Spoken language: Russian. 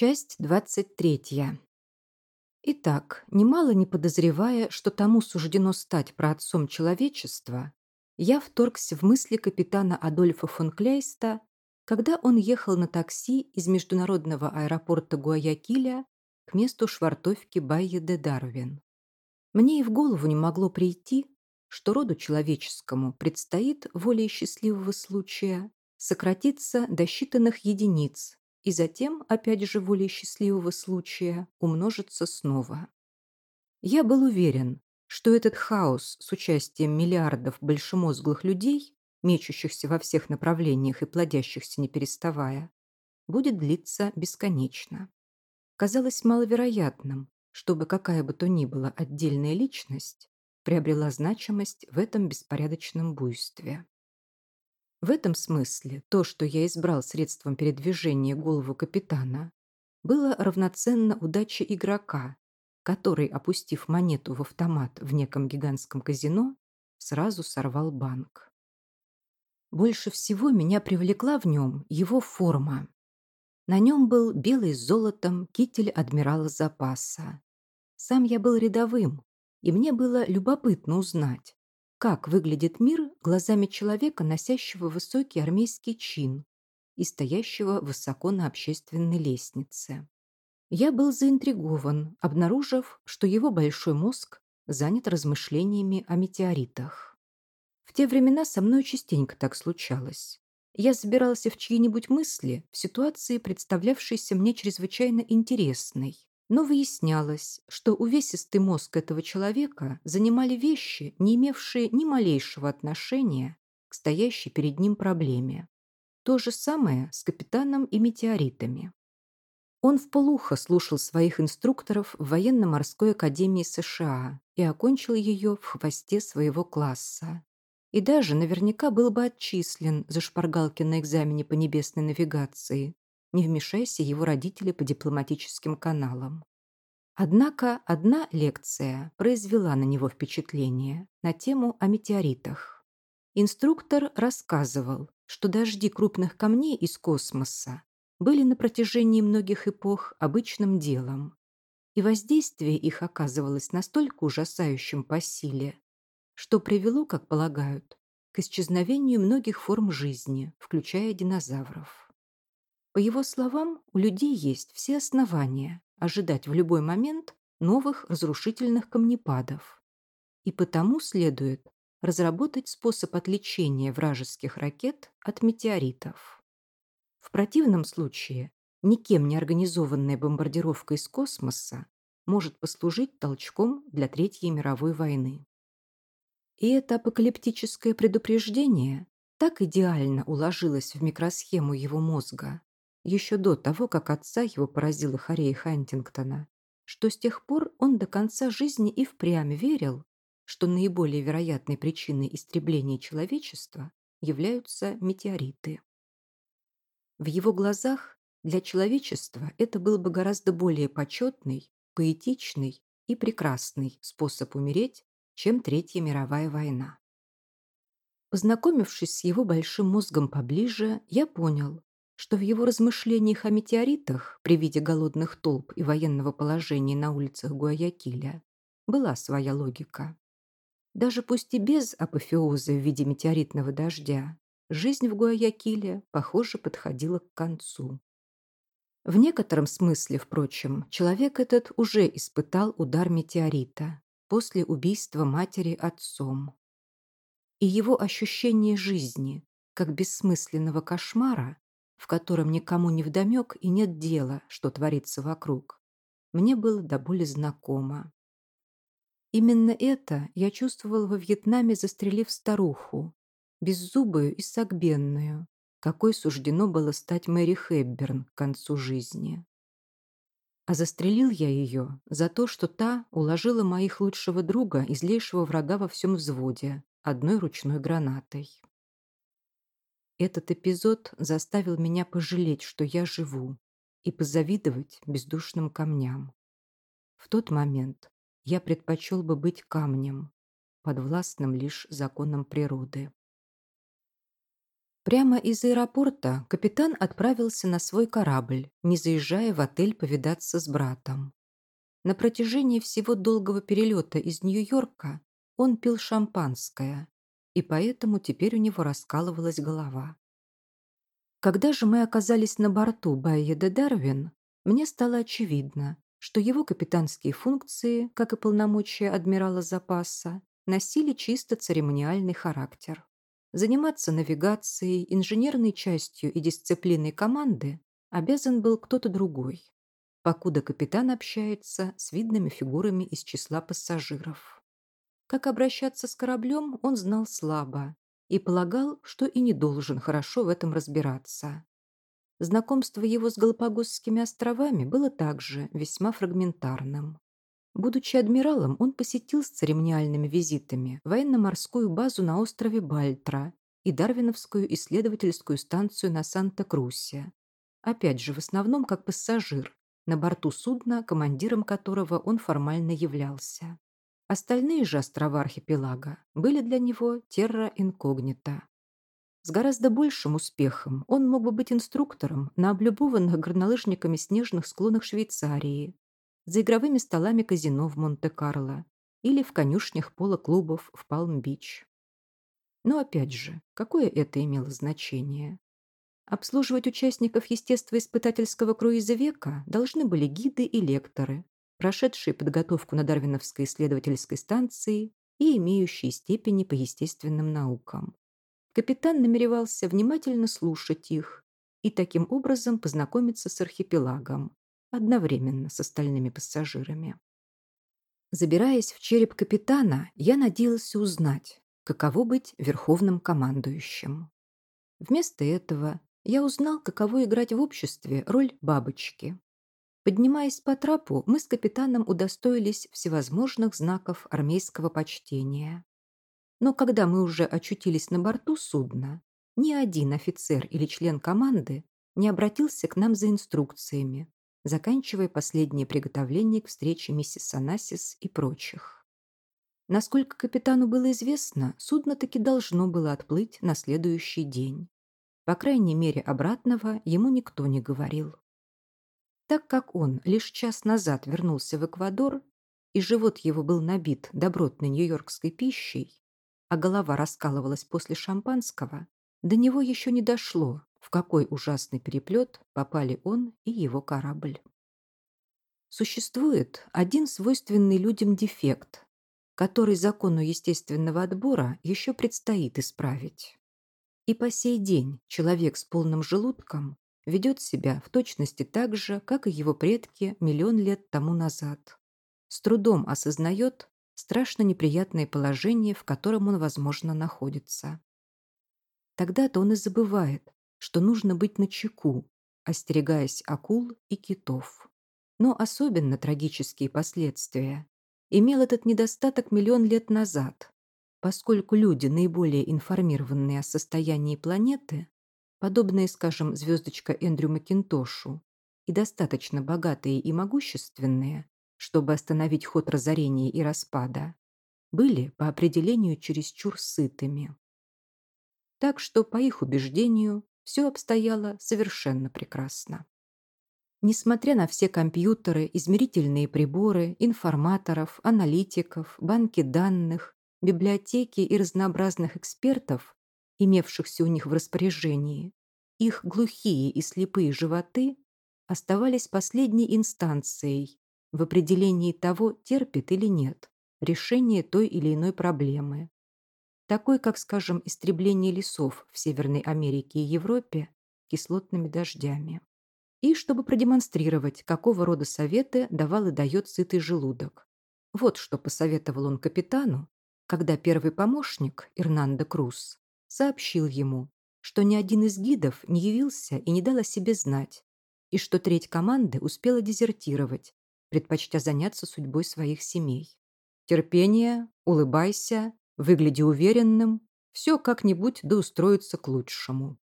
Часть 23. Итак, немало не подозревая, что тому суждено стать праотцом человечества, я вторгся в мысли капитана Адольфа фон Кляйста, когда он ехал на такси из международного аэропорта Гуаякиля к месту швартовки Байе-де-Дарвин. Мне и в голову не могло прийти, что роду человеческому предстоит волей счастливого случая сократиться до считанных единиц и затем, опять же волей счастливого случая, умножится снова. Я был уверен, что этот хаос с участием миллиардов большемозглых людей, мечущихся во всех направлениях и плодящихся не переставая, будет длиться бесконечно. Казалось маловероятным, чтобы какая бы то ни была отдельная личность приобрела значимость в этом беспорядочном буйстве. В этом смысле то, что я избрал средством передвижения голову капитана, было равноценно удаче игрока, который, опустив монету в автомат в неком гигантском казино, сразу сорвал банк. Больше всего меня привлекла в нем его форма. На нем был белый с золотом китель адмирала запаса. Сам я был рядовым, и мне было любопытно узнать, как выглядит мир глазами человека, носящего высокий армейский чин и стоящего высоко на общественной лестнице? Я был заинтригован, обнаружив, что его большой мозг занят размышлениями о метеоритах. В те времена со мной частенько так случалось. Я забирался в чьи-нибудь мысли в ситуации, представлявшейся мне чрезвычайно интересной, но выяснялось, что увесистый мозг этого человека занимали вещи, не имевшие ни малейшего отношения к стоящей перед ним проблеме. То же самое с капитаном и метеоритами. Он вполуха слушал своих инструкторов в военно-морской академии США и окончил ее в хвосте своего класса. И даже наверняка был бы отчислен за шпаргалки на экзамене по небесной навигации, не вмешайся его родители по дипломатическим каналам. Однако одна лекция произвела на него впечатление на тему о метеоритах. Инструктор рассказывал, что дожди крупных камней из космоса были на протяжении многих эпох обычным делом, и воздействие их оказывалось настолько ужасающим по силе, что привело, как полагают, к исчезновению многих форм жизни, включая динозавров. По его словам, у людей есть все основания ожидать в любой момент новых разрушительных камнепадов. И потому следует разработать способ отличения вражеских ракет от метеоритов. В противном случае никем не организованная бомбардировка из космоса может послужить толчком для Третьей мировой войны. И это апокалиптическое предупреждение так идеально уложилось в микросхему его мозга, еще до того, как отца его поразила Харея Хантингтона, что с тех пор он до конца жизни и впрямь верил, что наиболее вероятной причиной истребления человечества являются метеориты. В его глазах для человечества это был бы гораздо более почетный, поэтичный и прекрасный способ умереть, чем Третья мировая война. Познакомившись с его большим мозгом поближе, я понял, что в его размышлениях о метеоритах при виде голодных толп и военного положения на улицах Гуаякиля была своя логика. Даже пусть и без апофеоза в виде метеоритного дождя, жизнь в Гуаякиле, похоже, подходила к концу. В некотором смысле, впрочем, человек этот уже испытал удар метеорита после убийства матери отцом. И его ощущение жизни, как бессмысленного кошмара, в котором никому не вдомек и нет дела, что творится вокруг, мне было до боли знакомо. Именно это я чувствовал во Вьетнаме, застрелив старуху, беззубую и согбенную, какой суждено было стать Мэри Хэбберн к концу жизни. А застрелил я ее за то, что та уложила моих лучшего друга и злейшего врага во всем взводе одной ручной гранатой. Этот эпизод заставил меня пожалеть, что я живу, и позавидовать бездушным камням. В тот момент я предпочел бы быть камнем, подвластным лишь законам природы. Прямо из аэропорта капитан отправился на свой корабль, не заезжая в отель повидаться с братом. На протяжении всего долгого перелета из Нью-Йорка он пил шампанское, и поэтому теперь у него раскалывалась голова. Когда же мы оказались на борту Байя де Дарвин, мне стало очевидно, что его капитанские функции, как и полномочия адмирала запаса, носили чисто церемониальный характер. Заниматься навигацией, инженерной частью и дисциплиной команды обязан был кто-то другой, покуда капитан общается с видными фигурами из числа пассажиров. Как обращаться с кораблем, он знал слабо и полагал, что и не должен хорошо в этом разбираться. Знакомство его с Галапагосскими островами было также весьма фрагментарным. Будучи адмиралом, он посетил с церемониальными визитами военно-морскую базу на острове Бальтра и Дарвиновскую исследовательскую станцию на Санта-Крусе. Опять же, в основном как пассажир, на борту судна, командиром которого он формально являлся. Остальные же острова архипелага были для него терра инкогнита. С гораздо большим успехом он мог бы быть инструктором на облюбованных горнолыжниками снежных склонах Швейцарии за игровыми столами казино в Монте-Карло или в конюшнях поло-клубов в Палм-Бич. Но опять же, какое это имело значение? Обслуживать участников естествоиспытательского круиза века должны были гиды и лекторы, прошедшие подготовку на Дарвиновской исследовательской станции и имеющие степени по естественным наукам. Капитан намеревался внимательно слушать их и таким образом познакомиться с архипелагом, одновременно с остальными пассажирами. Забираясь в череп капитана, я надеялся узнать, каково быть верховным командующим. Вместо этого я узнал, каково играть в обществе роль бабочки. Поднимаясь по трапу, мы с капитаном удостоились всевозможных знаков армейского почтения. Но когда мы уже очутились на борту судна, ни один офицер или член команды не обратился к нам за инструкциями, заканчивая последние приготовления к встрече миссис Анасис и прочих. Насколько капитану было известно, судно таки должно было отплыть на следующий день. По крайней мере, обратного ему никто не говорил. Так как он лишь час назад вернулся в Эквадор, и живот его был набит добротной нью-йоркской пищей, а голова раскалывалась после шампанского, до него еще не дошло, в какой ужасный переплет попали он и его корабль. Существует один свойственный людям дефект, который закону естественного отбора еще предстоит исправить. И по сей день человек с полным желудком ведет себя в точности так же, как и его предки миллион лет тому назад. С трудом осознает страшно неприятное положение, в котором он, возможно, находится. Тогда-то он и забывает, что нужно быть начеку, остерегаясь акул и китов. Но особенно трагические последствия имел этот недостаток миллион лет назад, поскольку люди, наиболее информированные о состоянии планеты, подобные, скажем, звездочка Эндрю Макинтошу, и достаточно богатые и могущественные, чтобы остановить ход разорения и распада, были по определению чересчур сытыми. Так что, по их убеждению, все обстояло совершенно прекрасно. Несмотря на все компьютеры, измерительные приборы, информаторов, аналитиков, банки данных, библиотеки и разнообразных экспертов, имевшихся у них в распоряжении, их глухие и слепые животы оставались последней инстанцией в определении того, терпит или нет решение той или иной проблемы такой как, скажем, истребление лесов в Северной Америке и Европе кислотными дождями. И чтобы продемонстрировать, какого рода советы давал и дает сытый желудок. Вот что посоветовал он капитану, когда первый помощник, Эрнандо Круз, сообщил ему, что ни один из гидов не явился и не дал о себе знать, и что треть команды успела дезертировать, предпочтя заняться судьбой своих семей. Терпение, улыбайся, Выгляди уверенным, все как-нибудь да устроится к лучшему.